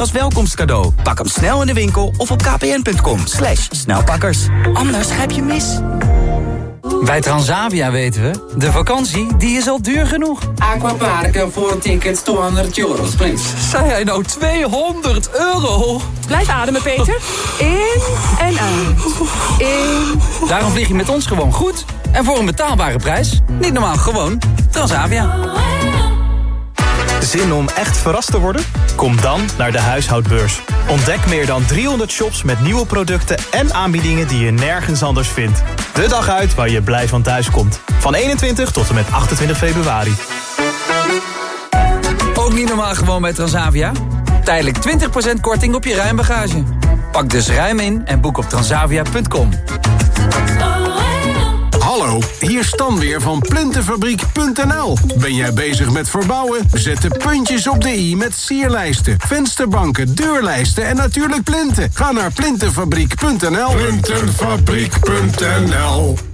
als welkomstcadeau. Pak hem snel in de winkel of op kpn.com. Slash snelpakkers. Anders grijp je mis. Bij Transavia weten we, de vakantie die is al duur genoeg. Aquaparken voor een ticket 200 euro, please. Zei hij nou 200 euro? Blijf ademen, Peter. In en uit. In. Daarom vlieg je met ons gewoon goed. En voor een betaalbare prijs. Niet normaal, gewoon Transavia. Zin om echt verrast te worden? Kom dan naar de huishoudbeurs. Ontdek meer dan 300 shops met nieuwe producten en aanbiedingen die je nergens anders vindt. De dag uit waar je blij van thuis komt. Van 21 tot en met 28 februari. Ook niet normaal gewoon bij Transavia? Tijdelijk 20% korting op je ruimbagage. Pak dus ruim in en boek op transavia.com. Hallo, hier Stan weer van Plintenfabriek.nl. Ben jij bezig met verbouwen? Zet de puntjes op de i met sierlijsten, vensterbanken, deurlijsten en natuurlijk plinten. Ga naar Plintenfabriek.nl. Plintenfabriek.nl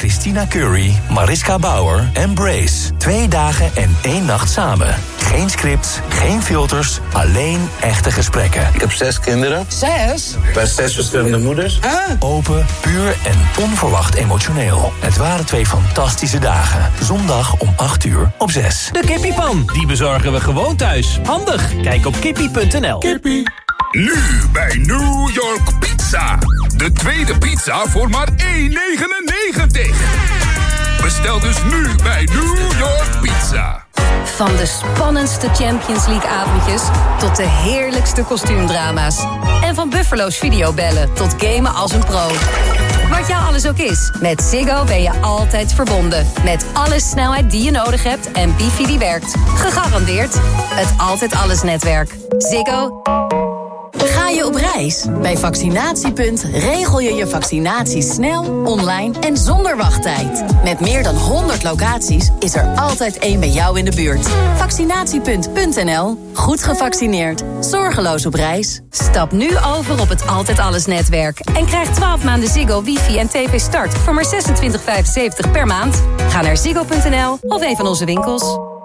Christina Curry, Mariska Bauer en Brace. Twee dagen en één nacht samen. Geen scripts, geen filters, alleen echte gesprekken. Ik heb zes kinderen. Zes? Bij zes verschillende moeders. Open, puur en onverwacht emotioneel. Het waren twee fantastische dagen. Zondag om 8 uur op 6. De kippiepan, die bezorgen we gewoon thuis. Handig, kijk op kippie.nl. Kippie. Nu bij New York Pizza. De tweede pizza voor maar 1,99. Bestel dus nu bij New York Pizza. Van de spannendste Champions League avondjes tot de heerlijkste kostuumdrama's. En van Buffalo's videobellen tot gamen als een pro. Wat jou alles ook is, met Ziggo ben je altijd verbonden. Met alle snelheid die je nodig hebt en wifi die werkt. Gegarandeerd het Altijd Alles netwerk. Ziggo. Ga je op reis? Bij Vaccinatiepunt regel je je vaccinatie snel, online en zonder wachttijd. Met meer dan 100 locaties is er altijd één bij jou in de buurt. Vaccinatiepunt.nl. Goed gevaccineerd. Zorgeloos op reis. Stap nu over op het Altijd Alles netwerk. En krijg 12 maanden Ziggo, wifi en tv start voor maar 26,75 per maand. Ga naar ziggo.nl of een van onze winkels.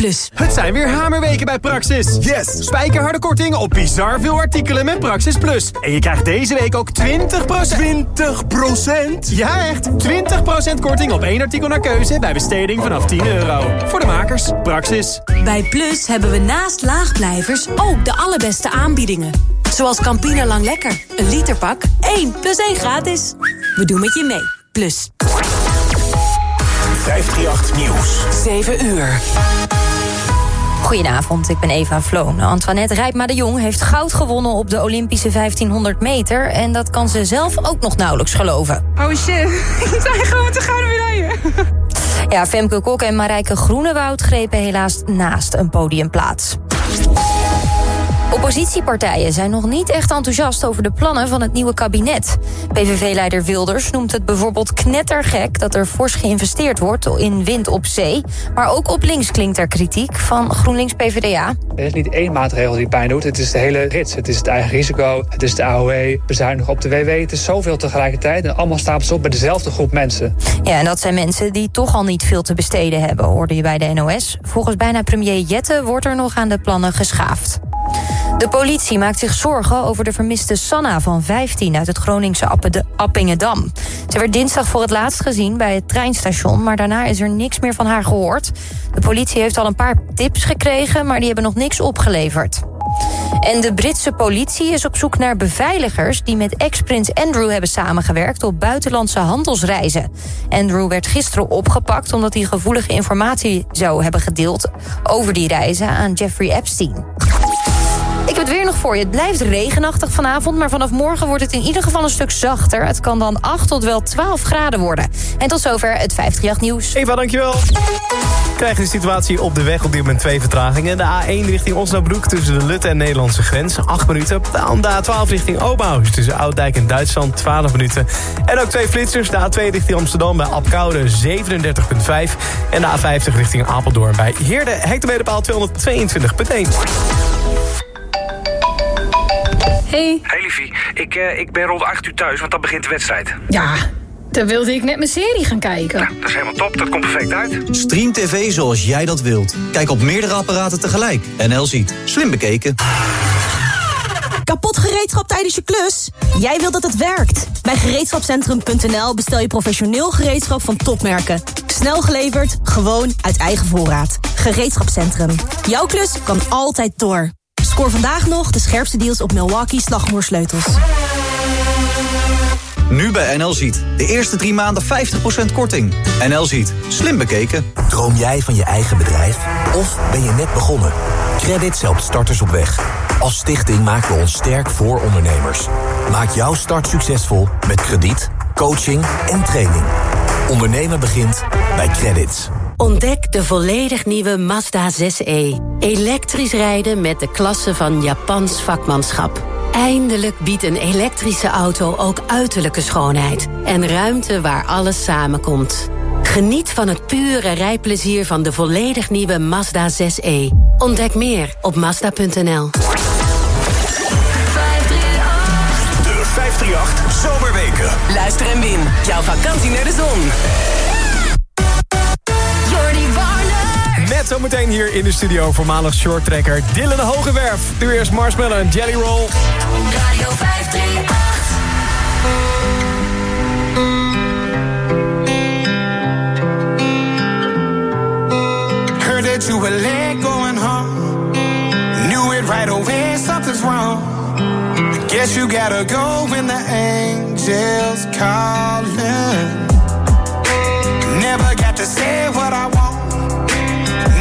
Plus. Het zijn weer hamerweken bij Praxis. Yes! Spijkerharde korting op bizar veel artikelen met Praxis Plus. En je krijgt deze week ook 20%... 20%? Ja, echt! 20% korting op één artikel naar keuze bij besteding vanaf 10 euro. Voor de makers, Praxis. Bij Plus hebben we naast laagblijvers ook de allerbeste aanbiedingen. Zoals Campina Lang Lekker. Een literpak, 1 plus 1 gratis. We doen met je mee. Plus. 538 Nieuws. 7 uur. Goedenavond, ik ben Eva Vloon. Antoinette Rijpma de Jong heeft goud gewonnen op de Olympische 1500 meter... en dat kan ze zelf ook nog nauwelijks geloven. Oh shit, ik sta gewoon met de gouden medaille. Ja, Femke Kok en Marijke Groenewoud grepen helaas naast een podiumplaats. Oppositiepartijen zijn nog niet echt enthousiast over de plannen van het nieuwe kabinet. PVV-leider Wilders noemt het bijvoorbeeld knettergek dat er fors geïnvesteerd wordt in wind op zee. Maar ook op links klinkt er kritiek van GroenLinks PvdA. Er is niet één maatregel die pijn doet. Het is de hele rits. Het is het eigen risico, het is de AOW, bezuinigen op de WW. Het is zoveel tegelijkertijd en allemaal stapels op bij dezelfde groep mensen. Ja, en dat zijn mensen die toch al niet veel te besteden hebben, hoorde je bij de NOS. Volgens bijna premier Jette wordt er nog aan de plannen geschaafd. De politie maakt zich zorgen over de vermiste Sanna van 15 uit het Groningse Appingedam. Ze werd dinsdag voor het laatst gezien bij het treinstation, maar daarna is er niks meer van haar gehoord. De politie heeft al een paar tips gekregen, maar die hebben nog niks opgeleverd. En de Britse politie is op zoek naar beveiligers... die met ex-prins Andrew hebben samengewerkt op buitenlandse handelsreizen. Andrew werd gisteren opgepakt omdat hij gevoelige informatie zou hebben gedeeld... over die reizen aan Jeffrey Epstein. Ik heb het weer nog voor je. Het blijft regenachtig vanavond, maar vanaf morgen wordt het in ieder geval een stuk zachter. Het kan dan 8 tot wel 12 graden worden. En tot zover het 538 nieuws. Eva, dankjewel. We krijgen de situatie op de weg op dit moment twee vertragingen. De A1 richting Osnabrück tussen de Lutte en Nederlandse grens, 8 minuten. De A12 richting Oberhaus tussen Ouddijk en Duitsland, 12 minuten. En ook twee flitsers, de A2 richting Amsterdam bij Apkoude, 37,5. En de A50 richting Apeldoorn bij Heerde, hectometerpaal 222,1. Hey. Hey liefie, ik, uh, ik ben rond 8 uur thuis, want dan begint de wedstrijd. Ja, dan wilde ik net mijn serie gaan kijken. Ja, dat is helemaal top, dat komt perfect uit. Stream TV zoals jij dat wilt. Kijk op meerdere apparaten tegelijk. NL ziet. Slim bekeken. Kapot gereedschap tijdens je klus? Jij wilt dat het werkt. Bij gereedschapcentrum.nl bestel je professioneel gereedschap van topmerken. Snel geleverd, gewoon uit eigen voorraad. Gereedschapcentrum. Jouw klus kan altijd door. Scoor vandaag nog de scherpste deals op Milwaukee slagmoersleutels. Nu bij NL Ziet. De eerste drie maanden 50% korting. NL Ziet. Slim bekeken. Droom jij van je eigen bedrijf? Of ben je net begonnen? Credits helpt starters op weg. Als stichting maken we ons sterk voor ondernemers. Maak jouw start succesvol met krediet, coaching en training. Ondernemen begint bij Credits. Ontdek de volledig nieuwe Mazda 6e. Elektrisch rijden met de klasse van Japans vakmanschap. Eindelijk biedt een elektrische auto ook uiterlijke schoonheid. En ruimte waar alles samenkomt. Geniet van het pure rijplezier van de volledig nieuwe Mazda 6e. Ontdek meer op Mazda.nl. De 538 Zomerweken. Luister en win. Jouw vakantie naar de zon. Met zometeen hier in de studio voormalig shorttrekker Dylan Hogewerf. Nu eerst Marshmallow en Jelly Roll. Radio 538. Heard that you were late going home. Knew it right away, something's wrong. Guess you gotta go when the angels calling. Never got to say what I want.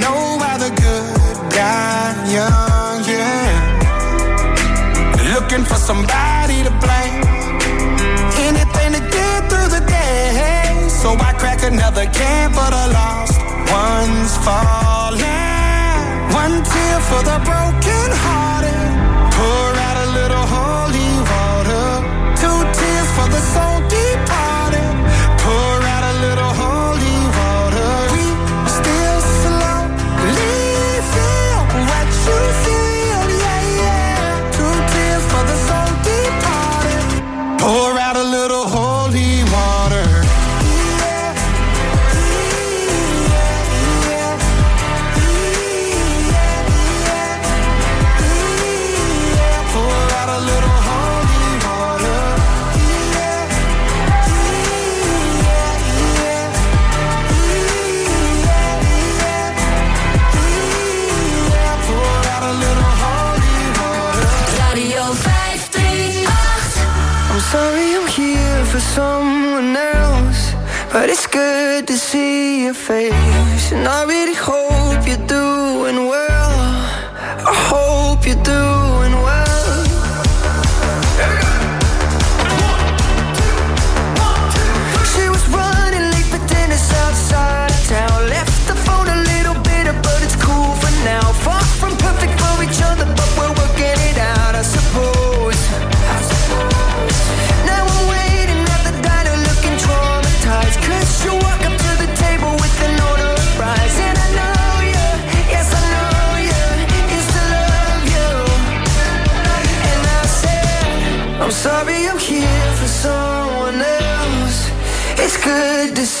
Know why the good die young, yeah. Looking for somebody to blame. Anything to get through the day. So I crack another can for the lost ones falling. One tear for the broken hearted. Someone else, but it's good to see your face. And I really hope you're doing well.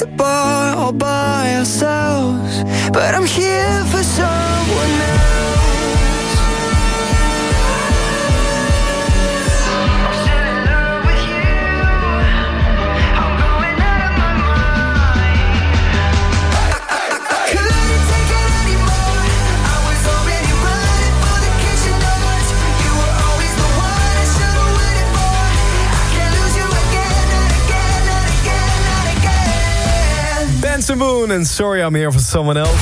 The bar all by ourselves, but I'm here for someone Moon en Sorry I'm Here for Someone Else.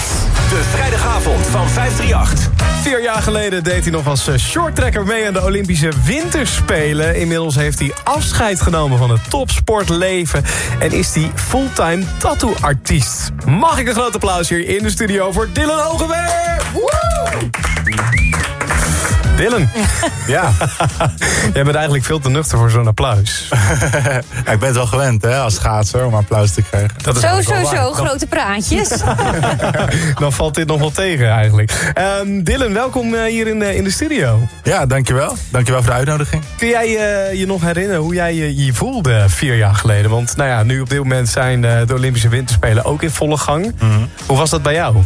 De vrijdagavond van 538. Vier jaar geleden deed hij nog als eh, shorttrekker mee aan de Olympische Winterspelen. Inmiddels heeft hij afscheid genomen van het topsportleven... en is hij fulltime tattoo-artiest. Mag ik een groot applaus hier in de studio voor Dylan Hogewerf? Dylan. Ja. Jij bent eigenlijk veel te nuchter voor zo'n applaus. Ja, ik ben het wel gewend hè, als schaatser om applaus te krijgen. Dat is Zo, zo, zo. Grote praatjes. Dan valt dit nog wel tegen eigenlijk. Ehm, Dylan, welkom eh, hier in de, in de studio. Ja, dankjewel. Dankjewel voor de uitnodiging. Kun jij eh, je nog herinneren hoe jij je, je voelde vier jaar geleden? Want nou ja, nu op dit moment zijn eh, de Olympische Winterspelen ook in volle gang. Hoe was dat bij jou?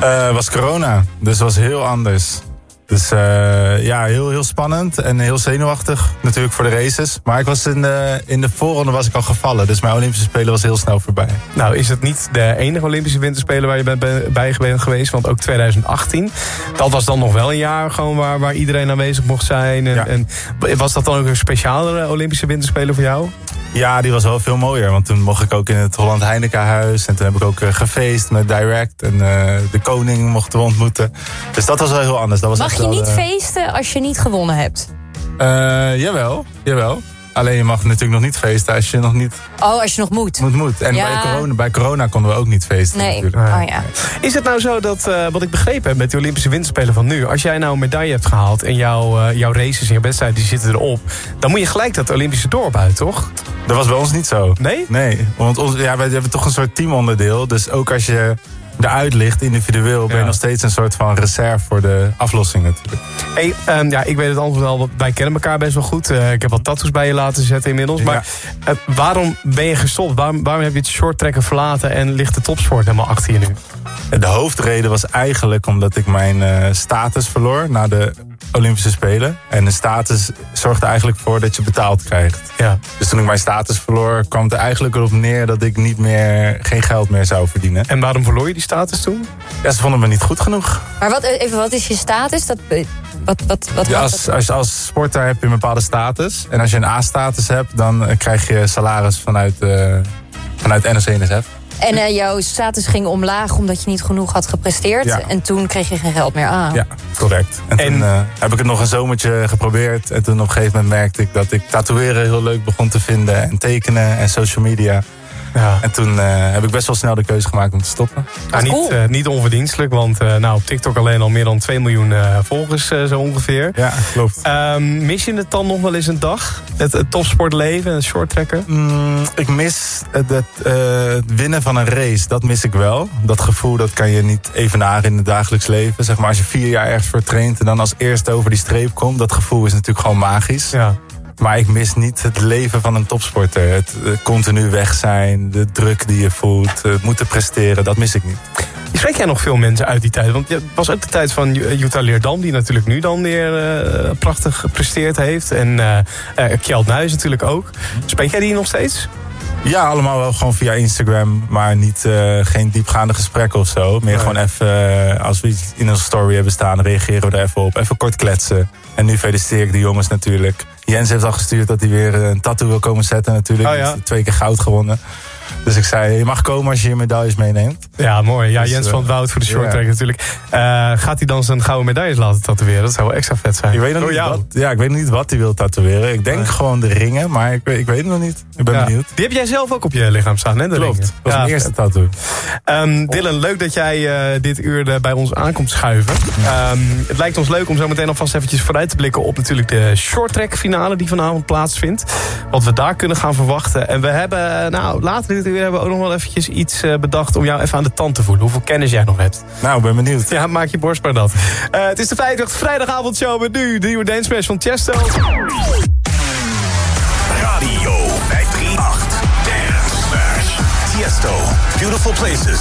Eh was corona, dus het was heel anders. Dus eh, ja, heel, heel spannend en heel zenuwachtig natuurlijk voor de races. Maar ik was in de, in de voorronde was ik al gevallen, dus mijn Olympische Spelen was heel snel voorbij. Nou, is het niet de enige Olympische Winterspelen waar je bent bij- bent geweest? Want ook 2018. Dat was dan nog wel een jaar gewoon waar, waar iedereen aanwezig mocht zijn. En, en was dat dan ook een specialere Olympische Winterspelen voor jou? Ja, die was wel veel mooier. Want toen mocht ik ook in het Holland Heinekenhuis. En toen heb ik ook eh, gefeest met Direct. En eh, de koning mochten we ontmoeten. Dus dat was wel heel anders. Dat was Mag echt je niet eh, feesten als je niet gewonnen hebt? eh, jawel, jawel. Alleen je mag natuurlijk nog niet feesten als je nog niet Oh, als je nog moet. moet. moet. En Ja. bij, corona, bij corona konden we ook niet feesten Nee, natuurlijk. oh ja. Is het nou zo dat, eh, wat ik begrepen heb met de Olympische Winterspelen van nu... als jij nou een medaille hebt gehaald en jouw, eh, jouw races en jouw wedstrijden die zitten erop... dan moet je gelijk dat Olympische dorp uit, toch? Dat was bij ons niet zo. Nee? Nee, want ons, ja, wij hebben toch een soort teamonderdeel. Dus ook als je eruit ligt, individueel... ben je nog steeds een soort van reserve voor de aflossing natuurlijk. Hey, ehm, ja, ik weet het antwoord al, want wij kennen elkaar best wel goed. Eh, ik heb wat tattoos bij je laten zetten inmiddels. Maar eh, waarom ben je gestopt? Waarom, waarom heb je het shorttrekken verlaten en ligt de topsport helemaal achter je nu? De hoofdreden was eigenlijk omdat ik mijn eh, status verloor na de Olympische Spelen. En de status zorgt er eigenlijk voor dat je betaald krijgt. Ja. Dus toen ik mijn status verloor, kwam het er eigenlijk erop neer dat ik niet meer, geen geld meer zou verdienen. En waarom verloor je die status toen? Ja, ze vonden me niet goed genoeg. Maar wat, eh, even, wat is je status? Dat, eh, wat, wat, wat Ja, als, als, als sporter heb je een bepaalde status. En als je een A-status hebt, dan eh, krijg je salaris vanuit, eh vanuit NOC-NSF. En eh, jouw status ging omlaag omdat je niet genoeg had gepresteerd. Ja. En toen kreeg je geen geld meer aan. Ja, correct. En, toen eh, heb ik het nog een zomertje geprobeerd. En toen op een gegeven moment merkte ik dat ik tatoeëren heel leuk begon te vinden. En tekenen en social media. Ja. En toen eh, heb ik best wel snel de keuze gemaakt om te stoppen. Ja, niet, eh, niet onverdienstelijk, want eh, nou, op TikTok alleen al meer dan 2 miljoen eh, volgers eh, zo ongeveer. Ja, klopt. Ehm, mis je het dan nog wel eens een dag? Het, het topsportleven, het shorttrekken? Mm, ik mis het, het, eh, het winnen van een race. Dat mis ik wel. Dat gevoel dat kan je niet evenaren in het dagelijks leven. Zeg maar, als je vier jaar ergens voor traint en dan als eerste over die streep komt. Dat gevoel is natuurlijk gewoon magisch. Ja. Maar ik mis niet het leven van een topsporter. Het eh, continu weg zijn, de druk die je voelt, het moeten presteren, dat mis ik niet. Spreek jij nog veel mensen uit die tijd? Want het was ook de tijd van Jutta Leerdam... die natuurlijk nu dan weer eh, prachtig gepresteerd heeft. En eh eh, Kjeld Nuis natuurlijk ook. Spreek jij die nog steeds? Ja, allemaal wel gewoon via Instagram, maar niet, eh, geen diepgaande gesprekken of zo. Meer gewoon even, eh, als we iets in een story hebben staan, reageren we er even op. Even kort kletsen. En nu feliciteer ik de jongens natuurlijk. Jens heeft al gestuurd dat hij weer een tattoo wil komen zetten natuurlijk. Oh ja. Twee keer goud gewonnen. Dus ik zei, je mag komen als je je medailles meeneemt. Ja, mooi. Ja, Dus, Jens eh, van het Woud voor de short ja. track natuurlijk. Eh, gaat hij dan zijn gouden medailles laten tatoeëren? Dat zou wel extra vet zijn. Ik weet nog Door niet jou. wat, ja, ik weet nog niet wat hij wil tatoeëren. Ik denk gewoon de ringen, maar ik, weet- ik weet het nog niet. Ik ben Ja. benieuwd. Die heb jij zelf ook op je lichaam staan, hè? de Klopt, ringen? dat was mijn eerste tattoo. Ehm, Dylan, leuk dat jij eh, dit uur eh, bij ons aankomt schuiven. Ehm, het lijkt ons leuk om zo meteen alvast eventjes vooruit te blikken... op natuurlijk de short track finale die vanavond plaatsvindt. Wat we daar kunnen gaan verwachten. En we hebben, eh, nou, later dit uur hebben we ook nog wel eventjes iets eh, bedacht... om jou even aan de tand te voelen. Hoeveel kennis jij nog hebt. Nou, ik ben benieuwd. Ja, maak je borst maar dat. Eh, het is de 50 vrijdagavondshow met nu de nieuwe Dance Smash van Chesto. Radio 538. Dance Smash. Tiesto. Beautiful Places.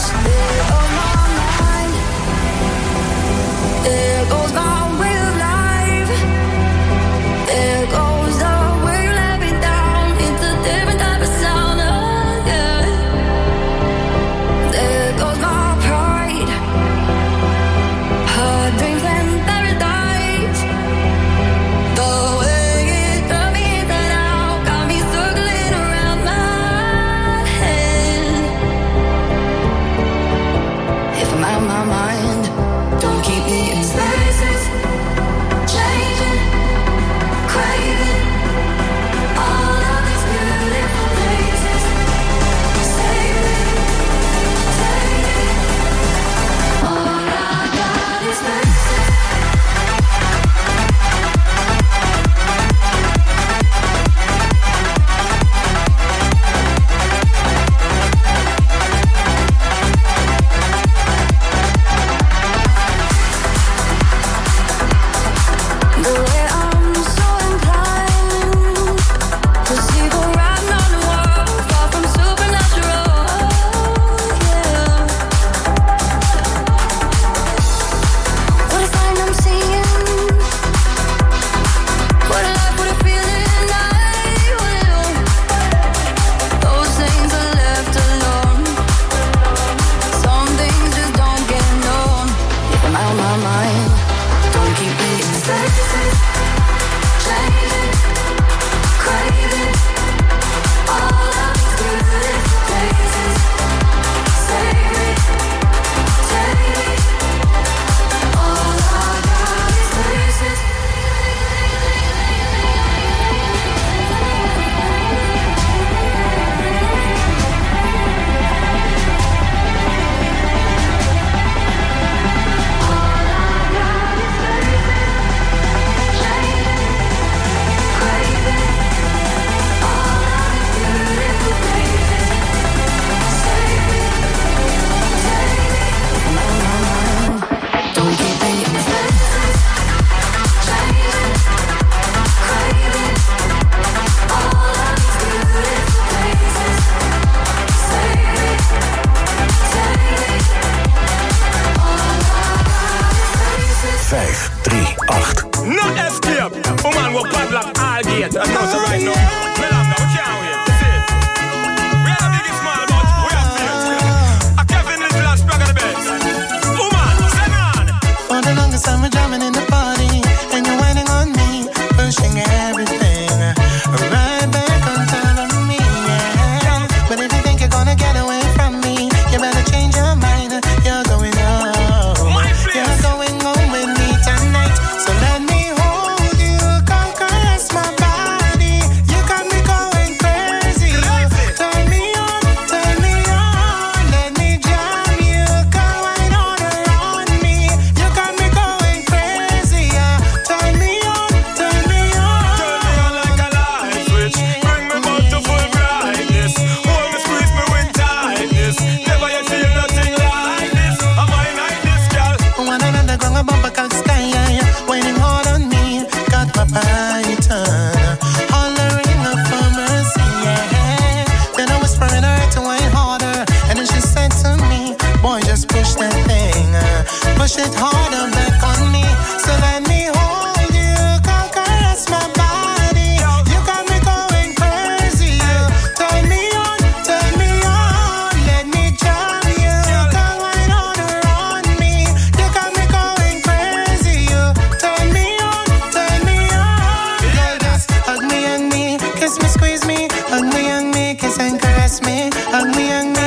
Squeeze me, hug me, hug me, kiss and caress me, hug me, hug me,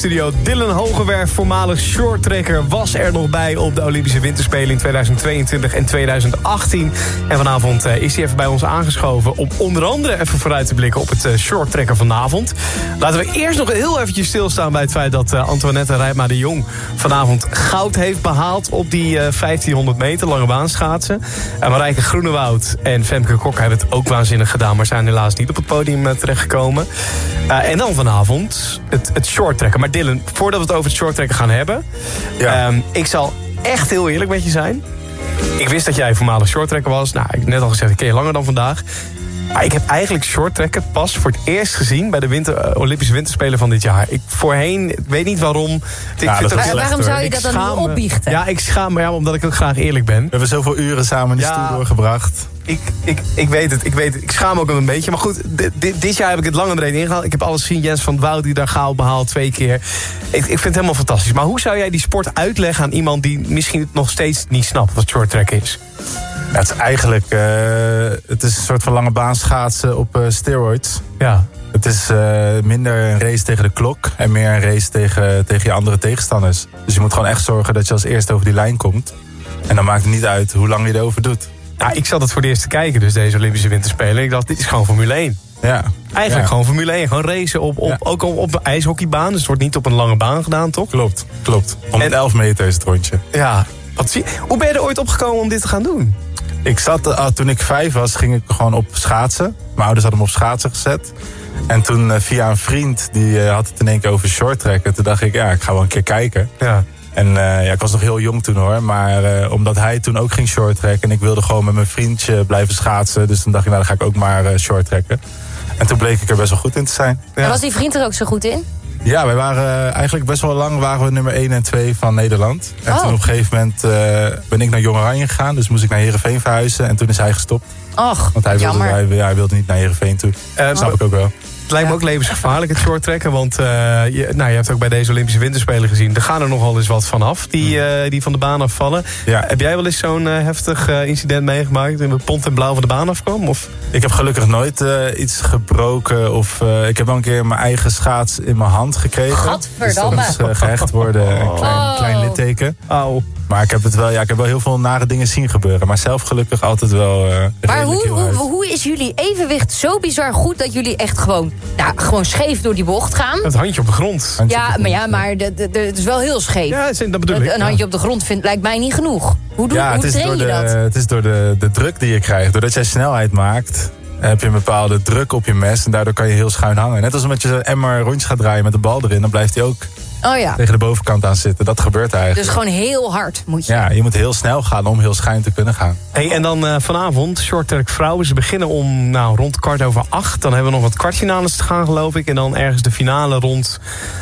studio Dylan Hogewerf, voormalig shorttrekker... was er nog bij op de Olympische Winterspelen in 2022 en 2018. En vanavond eh, is hij even bij ons aangeschoven... om onder andere even vooruit te blikken op het eh, shorttrekken vanavond. Laten we eerst nog heel eventjes stilstaan bij het feit... dat eh, Antoinette Rijma de Jong vanavond goud heeft behaald... op die eh, 1500 meter lange baan schaatsen. En Marijke Groenewoud en Femke Kok hebben het ook waanzinnig gedaan... maar zijn helaas niet op het podium terechtgekomen. En dan vanavond het, het. Maar Dylan, voordat we het over het shorttrekken gaan hebben... ehm, ik zal echt heel eerlijk met je zijn. Ik wist dat jij voormalig shorttrekker was. Nou, ik heb net al gezegd, ik ken je langer dan vandaag. Maar ik heb eigenlijk shorttrekken pas voor het eerst gezien... bij de winter, eh, Olympische Winterspelen van dit jaar. Ik voorheen, ik weet niet waarom. Ik vind is slecht, waarom zou je Ik dat dan me. opbiechten? Ja, ik schaam me, ja, omdat ik ook graag eerlijk ben. We hebben zoveel uren samen in die Ja. stoel doorgebracht. Ik, ik, ik weet het, ik weet het. Ik schaam me ook wel een beetje. Maar goed, dit, dit, dit jaar heb ik het lang en breed ingehaald. Ik heb alles gezien. Jens van Wout die daar goud behaalt twee keer. Ik, ik vind het helemaal fantastisch. Maar hoe zou jij die sport uitleggen aan iemand... die misschien het nog steeds niet snapt wat shorttrack is? Ja, het is eigenlijk eh, het is een soort van lange baan schaatsen op eh, steroids. Ja. Het is eh, minder een race tegen de klok en meer een race tegen, tegen je andere tegenstanders. Dus je moet gewoon echt zorgen dat je als eerste over die lijn komt. En dan maakt het niet uit hoe lang je erover doet. Nou, ik zat het voor het eerst te kijken, dus deze Olympische Winterspelen. Ik dacht, dit is gewoon Formule 1. Ja. Eigenlijk Ja. gewoon Formule 1. Gewoon racen op, op, ook op, op een ijshockeybaan. Dus het wordt niet op een lange baan gedaan, toch? Klopt, klopt. 111 meter is het rondje. Ja. Wat zie, hoe ben je er ooit opgekomen om dit te gaan doen? Ik zat, eh, toen ik vijf was, ging ik gewoon op schaatsen. Mijn ouders hadden me op schaatsen gezet. En toen eh, via een vriend, die eh, had het in één keer over shorttrekken. Toen dacht ik, ja, ik ga wel een keer kijken. Ja. En eh, ja, ik was nog heel jong toen hoor. Maar eh, omdat hij toen ook ging shorttrekken... en ik wilde gewoon met mijn vriendje blijven schaatsen... dus toen dacht ik, nou dan ga ik ook maar eh shorttrekken. En toen bleek ik er best wel goed in te zijn. En was die vriend er ook zo goed in? Ja, wij waren eh, eigenlijk best wel lang waren we nummer 1 en 2 van Nederland. En Oh. toen op een gegeven moment eh, ben ik naar Jong Oranje gegaan. Dus moest ik naar Heerenveen verhuizen. En toen is hij gestopt. Och, Want hij wilde, hij, hij wilde niet naar Heerenveen toe. Eh, Snap ik ook wel. Het lijkt me ook levensgevaarlijk, het shorttrekken. Want eh, je, nou, je hebt ook bij deze Olympische Winterspelen gezien... er gaan er nogal eens wat vanaf die, eh, die van de baan afvallen. Ja. Heb jij wel eens zo'n eh, heftig incident meegemaakt... in het pont en blauw van de baan afkwam? Of? Ik heb gelukkig nooit eh, iets gebroken. Of eh, ik heb wel een keer mijn eigen schaats in mijn hand gekregen. Gadverdamme. Dus dat is eh, gehecht worden. Een klein, Oh. klein litteken. Auw. Maar ik heb, het wel, ja, ik heb wel heel veel nare dingen zien gebeuren. Maar zelf gelukkig altijd wel eh Maar hoe, hoe is jullie evenwicht zo bizar goed dat jullie echt gewoon, nou, gewoon scheef door die bocht gaan? Het handje op de grond. Ja, maar ja, maar de, de, de- het is wel heel scheef. Ja, dat bedoel Een- ik. Een ja. handje op de grond vindt lijkt mij niet genoeg. Hoe, doe, ja, hoe het is train door, je de, dat? het is door de, de druk die je krijgt. Doordat jij snelheid maakt, heb je een bepaalde druk op je mes en daardoor kan je heel schuin hangen. Net als met je emmer rondjes gaat draaien met de bal erin, dan blijft hij ook Oh ja. tegen de bovenkant aan zitten. Dat gebeurt eigenlijk. Dus gewoon heel hard moet je. Ja, je moet heel snel gaan om heel schuin te kunnen gaan. Hey, en dan eh, vanavond, Short Track Vrouwen. Ze beginnen om nou, rond kwart over acht. Dan hebben we nog wat kwartfinales te gaan, geloof ik. En dan ergens de finale rond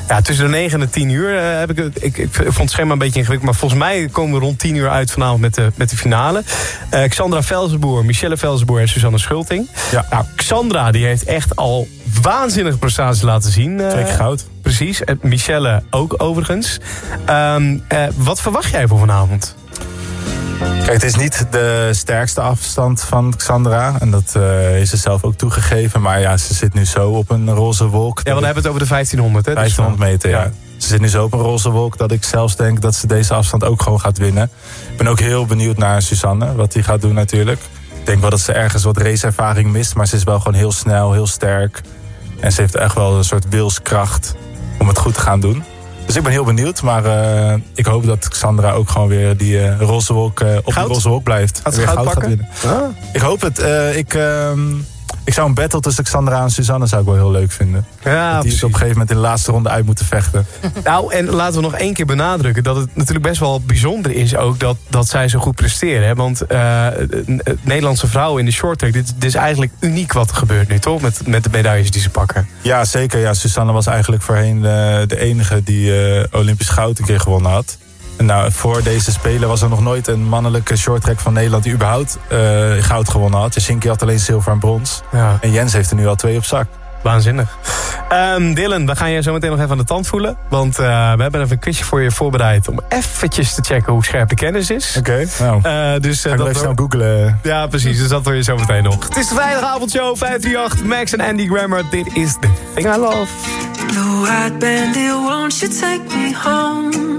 ja, tussen de negen en de tien uur. eh, heb ik, het- ik, ik vond het schema een beetje ingewikkeld. Maar volgens mij komen we rond tien uur uit vanavond met de, met de finale. Eh, Xandra Velzenboer, Michelle Velzenboer en Suzanne Schulting. Ja. Nou, Xandra die heeft echt al waanzinnige prestaties laten zien. eh, Twee goud. Precies. En Michelle ook overigens. Ehm, eh, wat verwacht jij voor vanavond? Kijk, het is niet de sterkste afstand van Xandra. En dat eh, is ze zelf ook toegegeven. Maar ja, ze zit nu zo op een roze wolk. Ja, want we hebben het over de 1500, hè? Dus 1500 meter, ja. ja. Ze zit nu zo op een roze wolk dat ik zelfs denk dat ze deze afstand ook gewoon gaat winnen. Ik ben ook heel benieuwd naar Suzanne, wat die gaat doen natuurlijk. Ik denk wel dat ze ergens wat raceervaring mist, maar ze is wel gewoon heel snel, heel sterk. En ze heeft echt wel een soort wilskracht om het goed te gaan doen. Dus ik ben heel benieuwd, maar eh, ik hoop dat Xandra ook gewoon weer die eh, roze wolk, eh, op Goud? die roze wolk blijft. Gaat ze goud gaat pakken? winnen. Ik hoop het. Ik, ehm, ik zou een battle tussen Xandra en Suzanne zou ik wel heel leuk vinden. Ja, dat die het op een gegeven moment in de laatste ronde uit moeten vechten. Nou, en laten we nog één keer benadrukken... dat het natuurlijk best wel bijzonder is ook dat, dat zij zo goed presteren. Hè? Want eh, het Nederlandse vrouwen in de short track... Dit, dit is eigenlijk uniek wat er gebeurt nu, toch? Met, met de medailles die ze pakken. Ja, zeker. Ja, Susanne was eigenlijk voorheen eh, de enige die eh, Olympisch goud een keer gewonnen had. En nou, voor deze Spelen was er nog nooit een mannelijke shorttrack van Nederland... die überhaupt eh, goud gewonnen had. Jasinki had alleen zilver en brons. Ja. En Jens heeft er nu al twee op zak. Waanzinnig. Ehm, Dylan, we gaan je zo meteen nog even aan de tand voelen. Want eh, we hebben even een quizje voor je voorbereid... om eventjes te checken hoe scherp de kennis is. Oké, nou. Eh, dus, Ga eh, ik wel dat even snel googlen. Ja, precies. Dus dat hoor je zo meteen nog. Het is de vrijdagavondshow 538. Max en Andy Grammer. Dit is The Thing I Love. Blue eyed bandit, won't you take me home?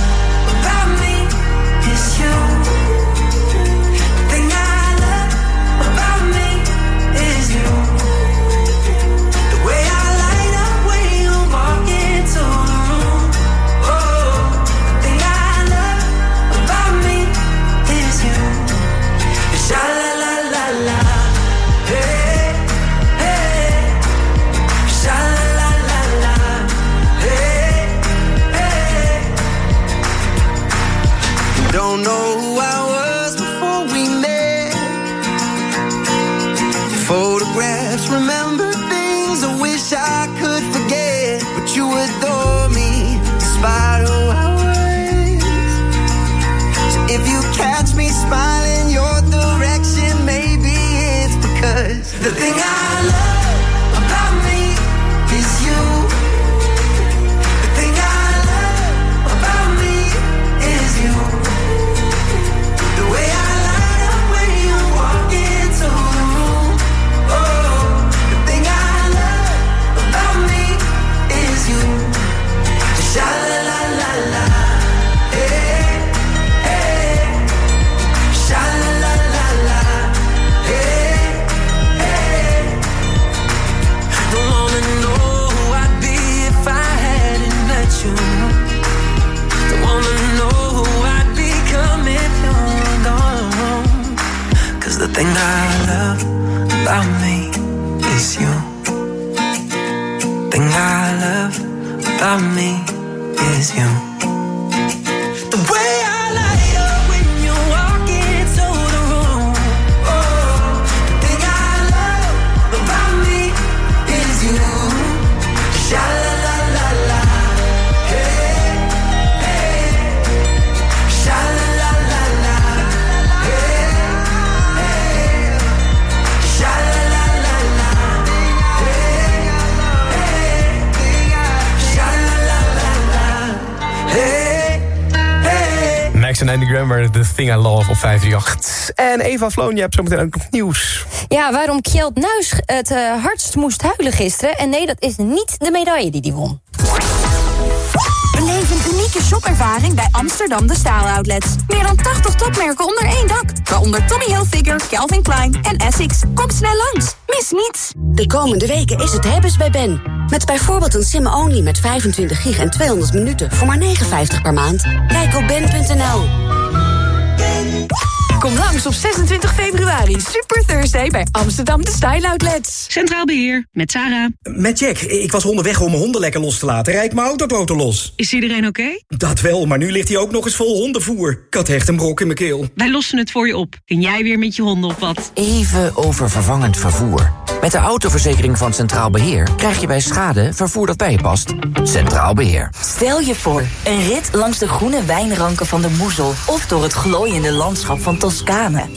Don't know Thing I love about me is you. Thing I love about me Andy Grammer, The Thing I Love op 538. En Eva Vloon, je hebt zo meteen ook nog nieuws. Ja, waarom Kjeld Nuis het eh, hardst moest huilen gisteren. En nee, dat is niet de medaille die hij won. Beleef Shopervaring bij Amsterdam De Staal Outlets. Meer dan 80 topmerken onder één dak. Waaronder Tommy Hilfiger, Calvin Klein en Essex. Kom snel langs. Mis niets. De komende weken is het hebben's bij Ben. Met bijvoorbeeld een sim-only met 25 gig en 200 minuten voor maar 59 per maand. Kijk op ben.nl. Kom langs op 26 februari. Super Thursday bij Amsterdam De Style Outlets. Centraal Beheer, met Sarah. Met Jack. Ik was onderweg om mijn honden lekker los te laten. Rijd mijn autoboten los. Is iedereen oké? Dat wel, maar nu ligt hij ook nog eens vol hondenvoer. Ik had echt een brok in mijn keel. Wij lossen het voor je op. Kun jij weer met je honden op wat? Even over vervangend vervoer. Met de autoverzekering van Centraal Beheer krijg je bij schade vervoer dat bij je past. Centraal Beheer. Stel je voor, een rit langs de groene wijnranken van de Moezel... of door het glooiende landschap van Toscane.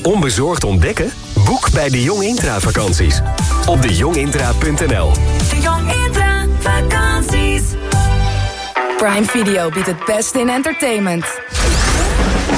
Onbezorgd ontdekken? Boek bij de Jong Intra vakanties. Op dejongintra.nl De Jong Intra vakanties. Prime Video biedt het beste in entertainment.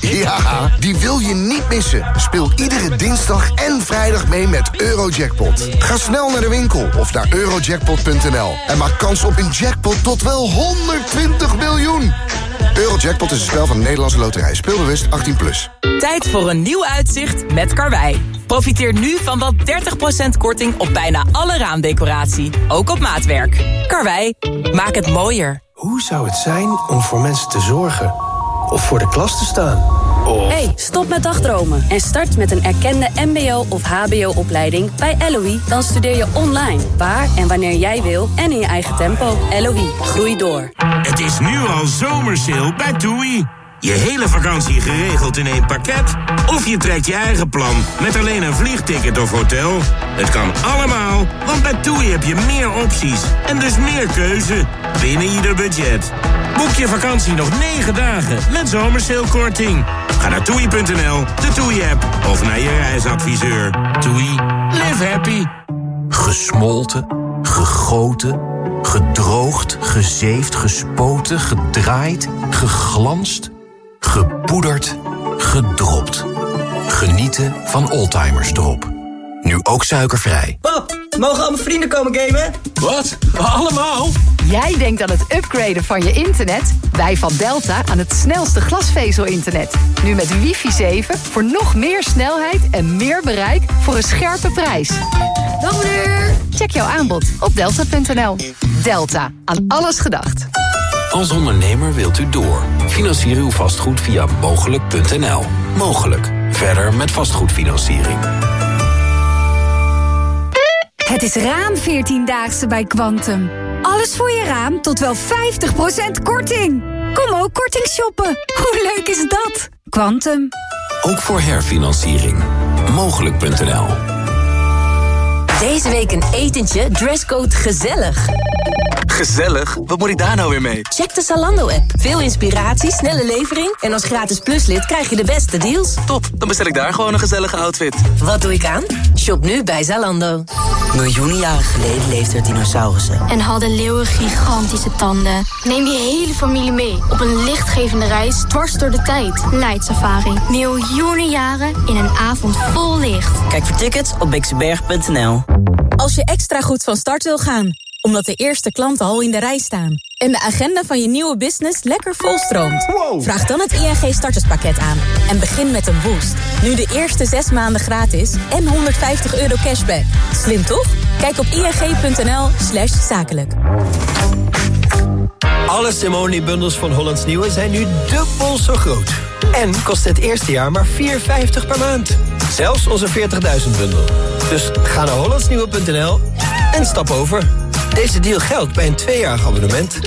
Ja, die wil je niet missen. Speel iedere dinsdag en vrijdag mee met Eurojackpot. Ga snel naar de winkel of naar eurojackpot.nl en maak kans op een jackpot tot wel 120 miljoen. Eurojackpot is een spel van de Nederlandse loterij. Speelbewust 18+. Plus. Tijd voor een nieuw uitzicht met Karwei. Profiteer nu van wel 30% korting op bijna alle raamdecoratie. Ook op maatwerk. Karwei, maak het mooier. Hoe zou het zijn om voor mensen te zorgen? Of voor de klas te staan? Of... Hey, stop met dagdromen en start met een erkende mbo- of hbo-opleiding bij LOE. Dan studeer je online, waar en wanneer jij wil en in je eigen tempo. LOE, groei door. Het is nu al zomersale bij TUI. Je hele vakantie geregeld in één pakket? Of je trekt je eigen plan met alleen een vliegticket of hotel? Het kan allemaal, want bij TUI heb je meer opties en dus meer keuze binnen ieder budget. Boek je vakantie nog 9 dagen met zomersailkorting. Ga naar toei.nl, de TUI-app of naar je reisadviseur. TUI, live happy. Gesmolten, gegoten, gedroogd, gezeefd, gespoten, gedraaid, geglanst, gepoederd, gedropt. Genieten van Oldtimers Drop. Nu ook suikervrij. Pap, mogen al mijn vrienden komen gamen? Wat? Allemaal? Jij denkt aan het upgraden van je internet? Wij van Delta aan het snelste glasvezel-internet. Nu met wifi 7 voor nog meer snelheid en meer bereik voor een scherpe prijs. Dag meneer! Check jouw aanbod op delta.nl. Delta, aan alles gedacht. Als ondernemer wilt u door. Financier uw vastgoed via mogelijk.nl. Mogelijk. Verder met vastgoedfinanciering. Het is raam 14-daagse bij Quantum. Alles voor je raam tot wel 50% korting. Kom ook korting shoppen. Hoe leuk is dat? Quantum. Ook voor herfinanciering. Mogelijk.nl. Deze week een etentje, dresscode gezellig. Gezellig? Wat moet ik daar nou weer mee? Check de Zalando-app. Veel inspiratie, snelle levering... en als gratis pluslid krijg je de beste deals. Top, dan bestel ik daar gewoon een gezellige outfit. Wat doe ik aan? Shop nu bij Zalando. Miljoenen jaren geleden leefden er dinosaurussen. En hadden leeuwen gigantische tanden. Neem je hele familie mee op een lichtgevende reis dwars door de tijd. Night Safari. Miljoenen jaren in een avond vol licht. Kijk voor tickets op bixenberg.nl. Als je extra goed van start wil gaan, omdat de eerste klanten al in de rij staan... en de agenda van je nieuwe business lekker volstroomt... vraag dan het ING starterspakket aan en begin met een boost. Nu de eerste zes maanden gratis en 150 euro cashback. Slim toch? Kijk op ing.nl slash zakelijk. Alle Simone-bundels van Hollands Nieuwe zijn nu dubbel zo groot. En kost het eerste jaar maar 4,50 per maand. Zelfs onze 40.000-bundel. Dus ga naar hollandsnieuwe.nl en stap over. Deze deal geldt bij een tweejarig abonnement.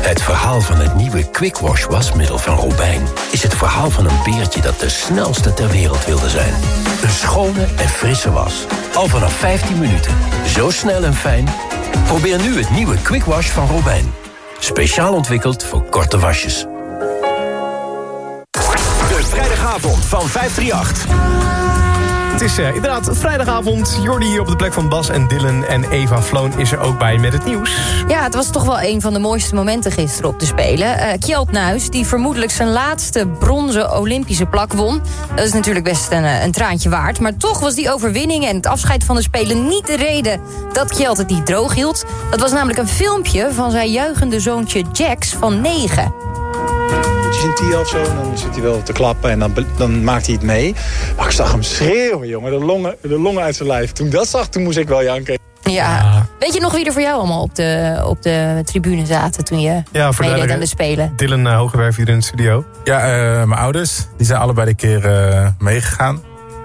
Het verhaal van het nieuwe Quick Wash wasmiddel van Robijn... is het verhaal van een beertje dat de snelste ter wereld wilde zijn. Een schone en frisse was. Al vanaf 15 minuten. Zo snel en fijn. Probeer nu het nieuwe Quick Wash van Robijn. Speciaal ontwikkeld voor korte wasjes. De vrijdagavond van 538. Het is uh, inderdaad vrijdagavond. Jordi hier op de plek van Bas en Dylan. En Eva Vloon is er ook bij met het nieuws. Ja, het was toch wel een van de mooiste momenten gisteren op de Spelen. Uh, Kjeld Nuis, die vermoedelijk zijn laatste bronzen Olympische plak won. Dat is natuurlijk best een, een traantje waard. Maar toch was die overwinning en het afscheid van de Spelen... niet de reden dat Kjeld het niet droog hield. Dat was namelijk een filmpje van zijn juichende zoontje Jax van 9 een tier of zo. En dan zit hij wel te klappen en dan, dan maakt hij het mee. Maar ik zag hem schreeuwen, jongen. De longen, de longen uit zijn lijf. Toen ik dat zag, toen moest ik wel janken. Ja. Weet je nog wie er voor jou allemaal op de, op de tribune zaten toen je ja, meedeed aan de Spelen? Dylan uh, Hogewerf hier in de studio. Ja, uh, mijn ouders. Die zijn allebei de keer uh, meegegaan.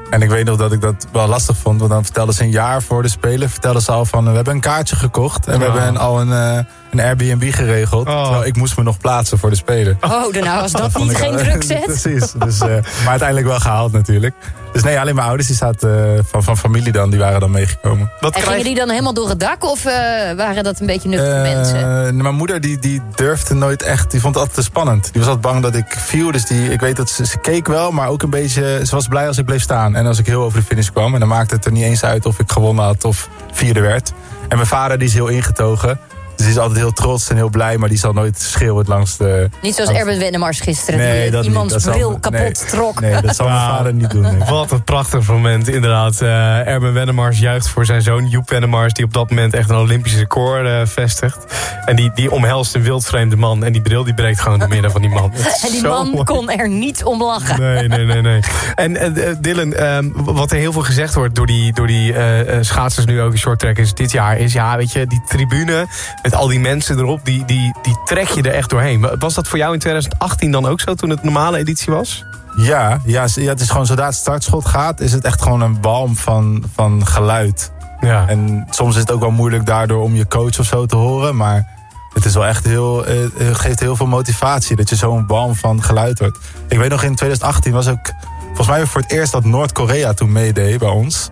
En ik weet nog dat ik dat wel lastig vond. Want dan vertelden ze een jaar voor de Spelen... vertelden ze al van, we hebben een kaartje gekocht... en we oh. hebben al een een Airbnb geregeld. Oh. Terwijl ik moest me nog plaatsen voor de Spelen. Oh, daarna was dat, niet geen drukzet. Precies. Dus, uh, maar uiteindelijk wel gehaald natuurlijk. Dus nee, alleen mijn ouders die zaten, uh, van, van familie dan, die waren dan meegekomen. Wat en gingen die dan helemaal door het dak? Of uh, waren dat een beetje nuchtere mensen? Mijn moeder die, die durfde nooit echt, die vond het altijd te spannend. Die was altijd bang dat ik viel. Dus die, ik weet dat ze, ze keek wel, maar ook een beetje... Ze was blij als ik bleef staan. En als ik heel over de finish kwam. En dan maakte het er niet eens uit of ik gewonnen had of vierde werd. En mijn vader die is heel ingetogen. Dus die is altijd heel trots en heel blij, maar die zal nooit schreeuwen langs de... Niet zoals Erben Wennemars gisteren, nee, die iemands bril kapot trok. Nee, dat zal mijn vader niet doen. Wat een prachtig moment, inderdaad. Uh, Erben Wennemars juicht voor zijn zoon Joep Wennemars... die op dat moment echt een Olympisch record uh, vestigt. En die, die omhelst een wildvreemde man. En die bril die breekt gewoon de midden van die man. en die man kon er niet om lachen. Nee, nee, nee. nee. En uh, Dylan, ehm, wat er heel veel gezegd wordt door die, door die schaatsers nu ook in short track is dit jaar... is ja, weet je, die tribune met al die mensen erop, die, die, die trek je er echt doorheen. Was dat voor jou in 2018 dan ook zo, toen het normale editie was? Ja, ja, ja het is gewoon zodra het startschot gaat... is het echt gewoon een balm van, van geluid. Ja. En soms is het ook wel moeilijk daardoor om je coach of zo te horen... maar het is wel echt heel, uh, geeft heel veel motivatie dat je zo'n balm van geluid hoort. Ik weet nog in 2018 was ook volgens mij voor het eerst dat Noord-Korea toen meedeed bij ons.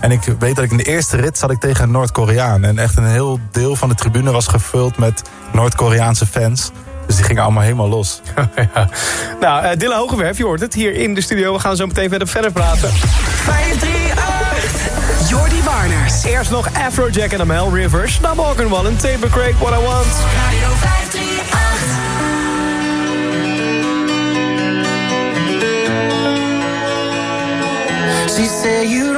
En ik weet dat ik in de eerste rit zat ik tegen een Noord-Koreaan. En echt een heel deel van de tribune was gevuld met Noord-Koreaanse fans. Dus die gingen allemaal helemaal los. ja. Nou, uh, Dille Hogewerf, je hoort het hier in de studio. We gaan zo meteen verder, verder praten. 538, Jordi Warners. Eerst nog Afrojack en Amel Rivers. Dan Morgan Wallen, Taper Craig, What I Want. Radio 538. She said you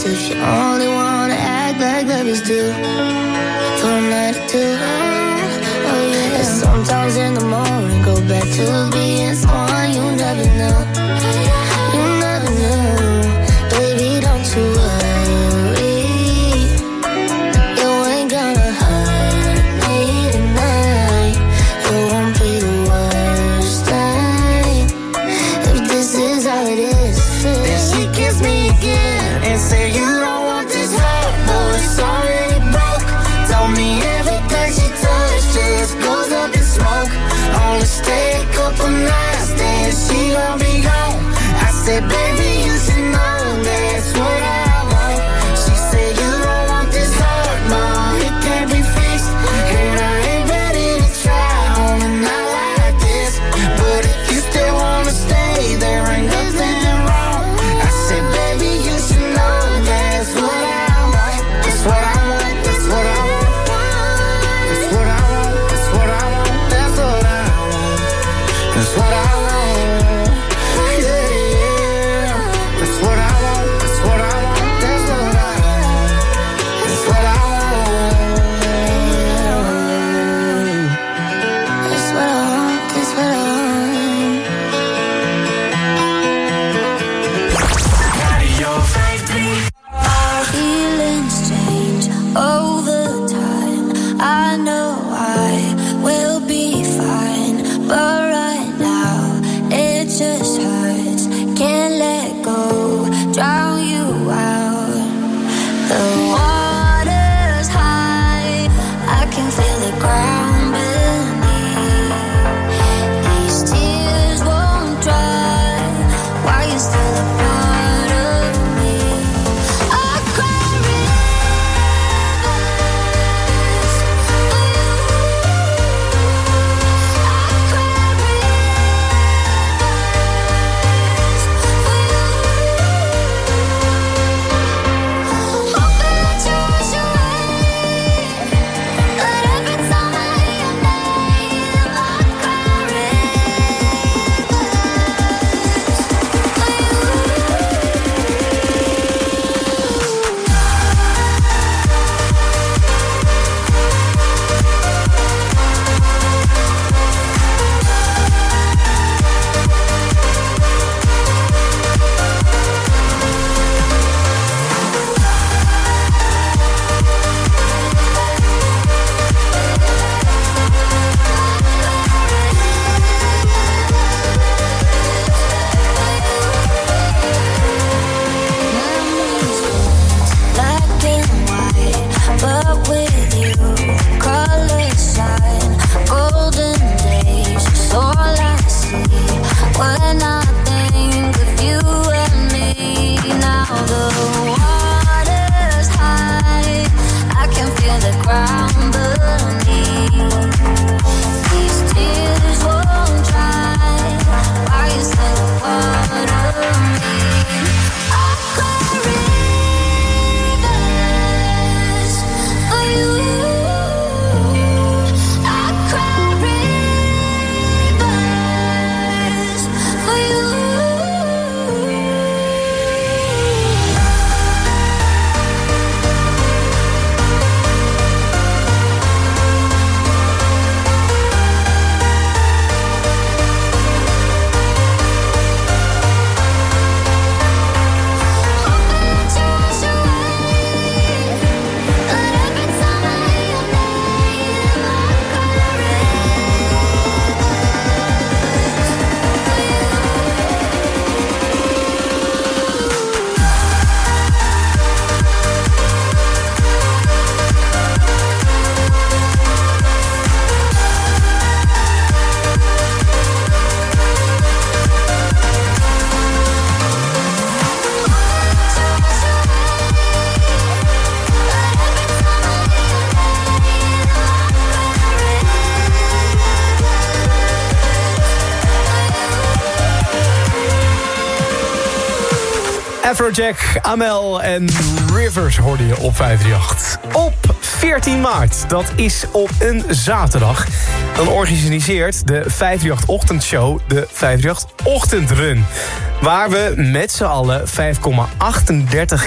Feelings if you only wanna act like babies do. From night to oh, Sometimes in the morning, go back to being someone Afrojack, Amel en Rivers hoorde je op 538. Op 14 maart, dat is op een zaterdag... dan organiseert de 538 Ochtendshow de 538 Ochtendrun. Waar we met z'n allen 5,38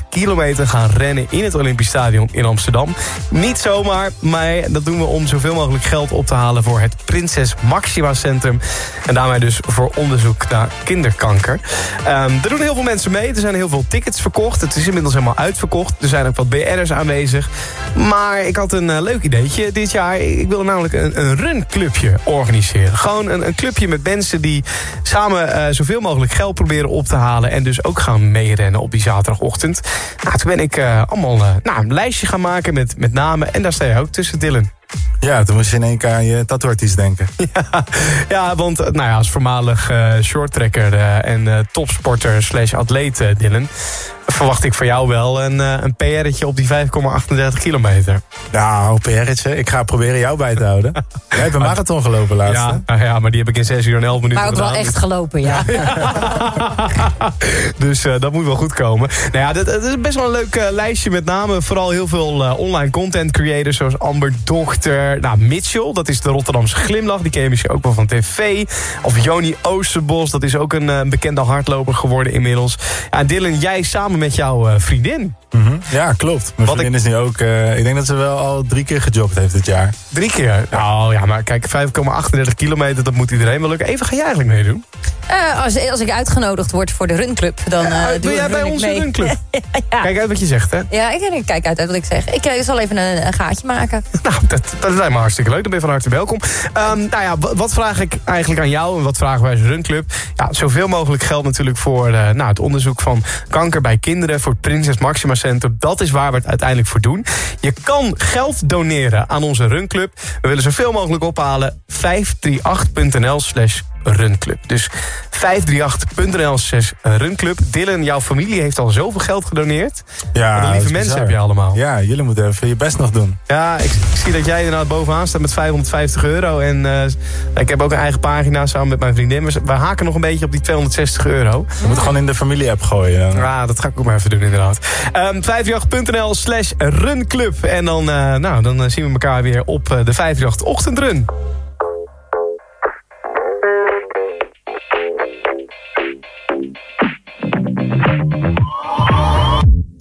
kilometer gaan rennen in het Olympisch Stadion in Amsterdam. Niet zomaar, maar dat doen we om zoveel mogelijk geld op te halen... voor het Prinses Maxima Centrum. En daarmee dus voor onderzoek naar kinderkanker. Um, er doen heel veel mensen mee. Er zijn heel veel tickets verkocht. Het is inmiddels helemaal uitverkocht. Er zijn ook wat BR'ers aanwezig. Maar ik had een uh, leuk ideetje dit jaar. Ik wilde namelijk een, een runclubje organiseren. Gewoon een, een, clubje met mensen die samen uh, zoveel mogelijk geld proberen op te halen. En dus ook gaan meerennen op die zaterdagochtend. Nou, toen ben ik uh, allemaal nou, een lijstje gaan maken met, met namen. En daar sta je ook tussen, Dylan. Ja, toen moest je in één keer aan je tattooartiest denken. Ja, ja, want nou ja, als voormalig uh, shorttrekker uh, en uh, topsporter slash atleet, Dylan... verwacht ik voor jou wel een, een PR'tje op die 5,38 kilometer. Nou, PR'tje. Ik ga proberen jou bij te houden. Jij hebt een marathon gelopen laatst. Ja, ja, maar die heb ik in 6 uur en 11 minuten Maar ook gedaan. wel echt gelopen, ja. dus dat moet wel goed komen. Nou ja, dat, dat is best wel een leuk lijstje met name. Vooral heel veel online content creators zoals Amber Dochter... Nou, Mitchell, dat is de Rotterdamse glimlach. Die ken je misschien ook wel van tv. Of Joni Oosterbos, dat is ook een uh, bekende hardloper geworden inmiddels. Ja, en Dylan, jij samen met jouw uh, vriendin. Mm -hmm. Ja, klopt. Mijn Wat vriendin ik... is nu ook... Uh, ik denk dat ze wel al drie keer gejogd heeft dit jaar. Drie keer? Nou ja, maar kijk, 5,38 kilometer, dat moet iedereen wel lukken. Even, ga jij eigenlijk meedoen? als, als ik uitgenodigd word voor de runclub, dan ja, doe jij bij onze mee. runclub? ja. Kijk uit wat je zegt, hè? Ja, ik kijk uit wat ik zeg. Ik zal even een, een gaatje maken. Nou, dat, dat lijkt me hartstikke leuk. Dan ben je van harte welkom. Um, nou ja, wat vraag ik eigenlijk aan jou en wat vragen wij als runclub? Ja, zoveel mogelijk geld natuurlijk voor uh, nou, het onderzoek van kanker bij kinderen... voor het Prinses Maxima Centrum. Dat is waar we het uiteindelijk voor doen. Je kan geld doneren aan onze runclub. We willen zoveel mogelijk ophalen. 538.nl slash runclub. Dus 538.nl slash runclub. Dylan, jouw familie heeft al zoveel geld gedoneerd. Ja, Wat een lieve mensen heb je allemaal. Ja, jullie moeten even je best nog doen. Ja, ik, ik zie dat jij inderdaad bovenaan staat met 550 euro. En uh, ik heb ook een eigen pagina samen met mijn vriendin. We, we haken nog een beetje op die 260 euro. Je moet gewoon in de familie-app gooien. Ja, dat ga ik ook maar even doen inderdaad. Um, 538.nl slash runclub. En dan, uh, nou, dan zien we elkaar weer op de 538 ochtendrun.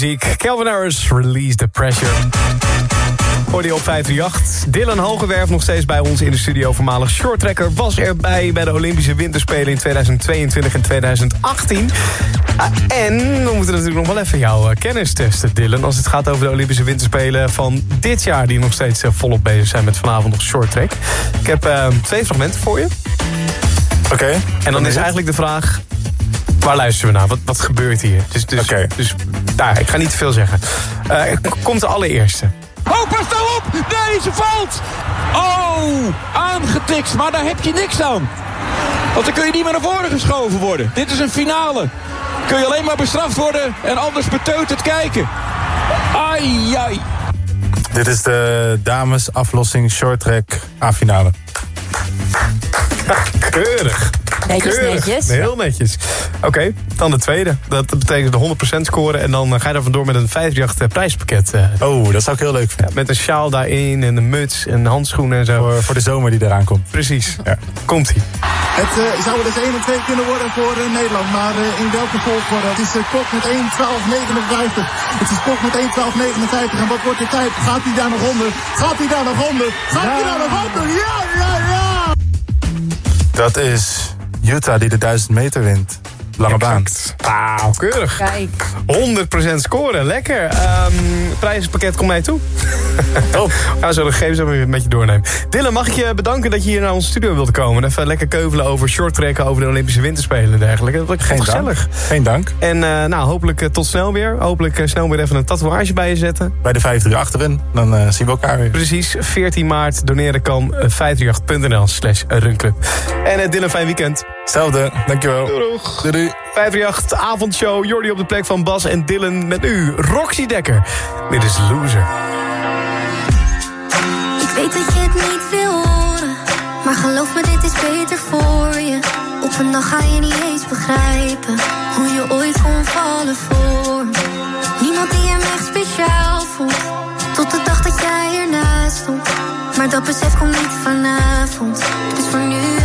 muziek. Calvin Harris, Release the Pressure. Hoorde je op 538. Dylan Hogewerf nog steeds bij ons in de studio. Voormalig shorttrekker was erbij bij de Olympische Winterspelen in 2022 en 2018. Ah, en we moeten natuurlijk nog wel even jouw eh, kennis testen, Dylan. Als het gaat over de Olympische Winterspelen van dit jaar... die nog steeds eh, volop bezig zijn met vanavond nog shorttrack. Ik heb eh, twee fragmenten voor je. Oké. En dan is eigenlijk de vraag... Waar luisteren we naar? Wat, wat gebeurt hier? Dus, dus, dus daar, ik ga niet te veel zeggen. Eh, komt de allereerste. Oh, pas nou op! Nee, ze valt! Oh, aangetikt, maar daar heb je niks aan. Want dan kun je niet meer naar voren geschoven worden. Dit is een finale. Kun je alleen maar bestraft worden en anders beteuterd kijken. Ai, ai. Dit is de dames aflossing short track A-finale. Keurig. Netjes, Keurig. netjes. Heel netjes. Oké, dan de tweede. Dat betekent de 100% scoren. En dan eh, ga je daar vandoor met een 538 prijspakket. eh. Oh, dat zou ik heel leuk vinden. Ja, met een sjaal daarin en een muts en handschoenen en zo. Voor, voor de zomer die eraan komt. Precies. Komt-ie. Het eh, zou wel eens 1 en 2 kunnen worden voor Nederland. Maar eh, in welke volgorde? Het is uh, Kok met 1, 12, 59. Het is Kok met 1, 12, 59. En wat wordt de tijd? Gaat hij daar nog onder? Gaat hij daar nog onder? Gaat hij daar nog onder? Ja, ja, ja! Dat is Utah die de 1000 meter wint. Lange baan. Wauw, keurig. Kijk. 100% scoren, lekker. Ehm prijzenpakket komt mij toe. Top. We gaan zo de gegevens even met je doornemen. Dylan, mag ik je bedanken dat je hier naar onze studio wilt komen. Even lekker keuvelen over shorttrekken, over de Olympische Winterspelen en dergelijke. Dat wordt Geen gewoon dank. gezellig. Geen dank. En eh, nou, hopelijk eh, tot snel weer. Hopelijk eh, snel weer even een tatoeage bij je zetten. Bij de 5 achterin, dan eh, zien we elkaar weer. Precies, 14 maart doneren kan eh, 538.nl slash runclub. En uh, Dylan, fijn weekend. Hetzelfde, dankjewel. Doeg. Doei. 538 avondshow. Jordi op de plek van Bas en Dylan met u. Roxy Dekker. Dit is Loser. Ik weet dat je het niet wil horen. Maar geloof me, dit is beter voor je. Op een dag ga je niet eens begrijpen. Hoe je ooit kon vallen voor me. Niemand die hem echt speciaal vond. Tot de dag dat jij ernaast stond. Maar dat besef komt niet vanavond. Dus voor nu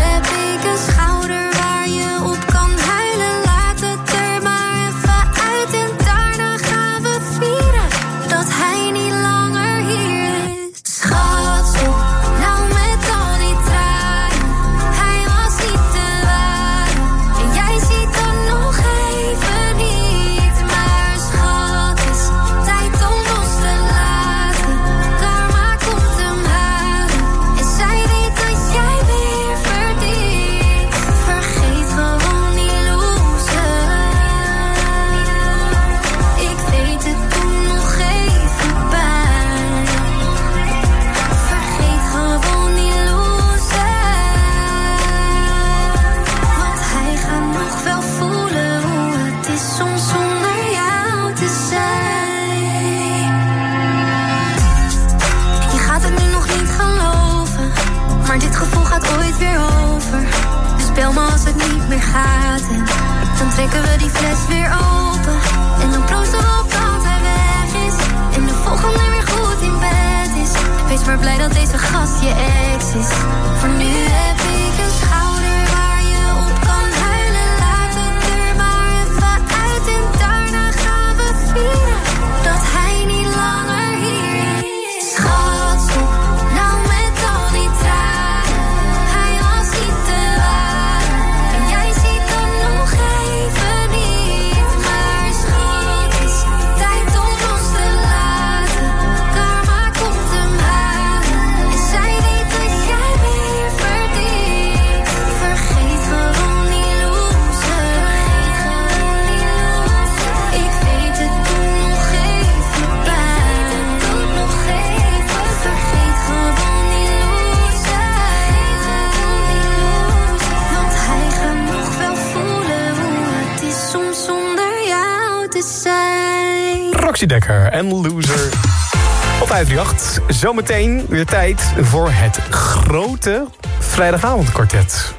Roxy Dekker en Loser. Op 538. Zometeen weer tijd voor het grote vrijdagavondkwartet.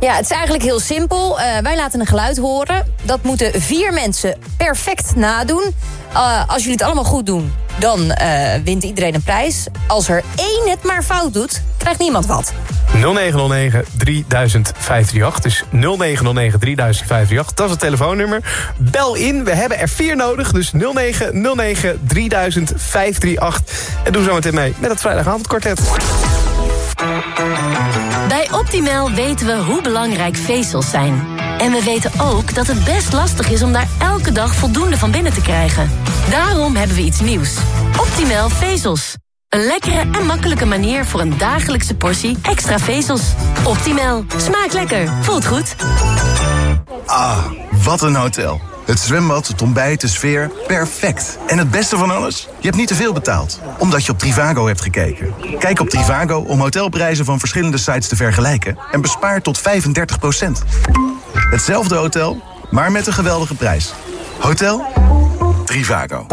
Ja, het is eigenlijk heel simpel. Eh, wij laten een geluid horen. Dat moeten vier mensen perfect nadoen. Eh, als jullie het allemaal goed doen, dan eh, wint iedereen een prijs. Als er één het maar fout doet, krijgt niemand wat. 0909 3058. Dus 0909 3058. Dat is het telefoonnummer. Bel in. We hebben er vier nodig. Dus 0909 3058. En doe zo meteen mee met het vrijdagavondkwartet. Bij Optimal weten we hoe belangrijk vezels zijn. En we weten ook dat het best lastig is om daar elke dag voldoende van binnen te krijgen. Daarom hebben we iets nieuws. Optimal vezels. Een lekkere en makkelijke manier voor een dagelijkse portie extra vezels. Optimal. Smaakt lekker. Voelt goed. Ah, wat een hotel. Het zwembad, het ontbijt, de sfeer, perfect. En het beste van alles? Je hebt niet te veel betaald, omdat je op Trivago hebt gekeken. Kijk op Trivago om hotelprijzen van verschillende sites te vergelijken... en bespaar tot 35% Hetzelfde hotel, maar met een geweldige prijs. Hotel Trivago.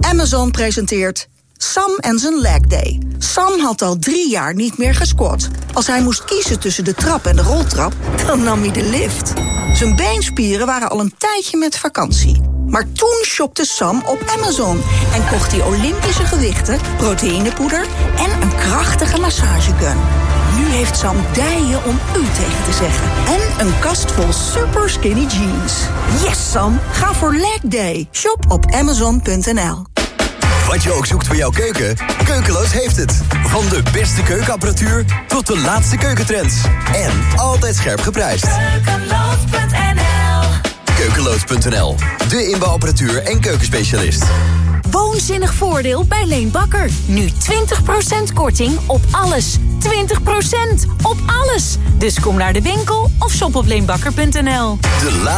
Amazon presenteert Sam en zijn leg day. Sam had al drie jaar niet meer gesquat. Als hij moest kiezen tussen de trap en de roltrap, dan nam hij de lift. Zijn beenspieren waren al een tijdje met vakantie. Maar toen shopte Sam op Amazon en kocht hij Olympische gewichten, proteïnepoeder en een krachtige massagegun. Nu heeft Sam dijen om u tegen te zeggen. En een kast vol super skinny jeans. Yes, Sam. Ga voor leg day. Shop op amazon.nl. Wat je ook zoekt voor jouw keuken, Keukeloos heeft het. Van de beste keukenapparatuur tot de laatste keukentrends. En altijd scherp geprijsd. Keukeloos.nl, de inbouwapparatuur en keukenspecialist. Woonzinnig voordeel bij Leen Bakker. Nu 20% korting op alles. 20% op alles. Dus kom naar de winkel of shop op leenbakker.nl. De laatste